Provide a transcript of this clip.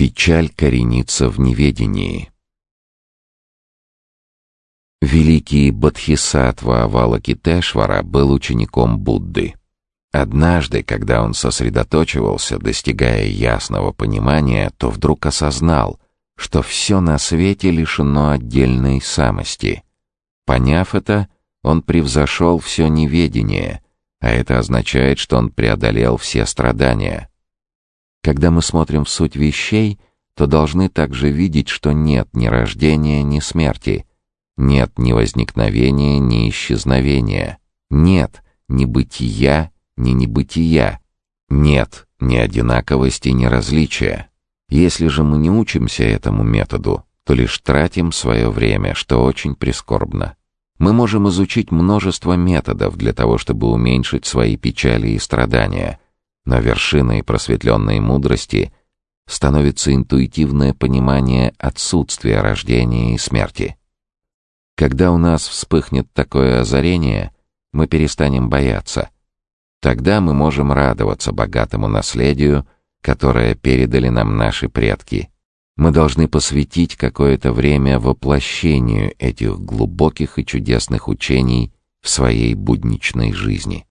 Печаль коренится в неведении. Великий Бодхисаттва Авалокитешвара был учеником Будды. Однажды, когда он сосредоточивался, достигая ясного понимания, то вдруг осознал, что все на свете лишено отдельной самости. Поняв это, он превзошел все неведение, а это означает, что он преодолел все страдания. Когда мы смотрим в суть вещей, то должны также видеть, что нет ни рождения, ни смерти, нет ни возникновения, ни исчезновения, нет ни бытия, ни небытия, нет ни одинаковости, ни различия. Если же мы не учимся этому методу, то лишь тратим свое время, что очень прискорбно. Мы можем изучить множество методов для того, чтобы уменьшить свои печали и страдания, но вершиной просветленной мудрости становится интуитивное понимание отсутствия рождения и смерти. Когда у нас вспыхнет такое озарение, мы перестанем бояться. Тогда мы можем радоваться богатому наследию, которое передали нам наши предки. Мы должны посвятить какое-то время воплощению этих глубоких и чудесных учений в своей будничной жизни.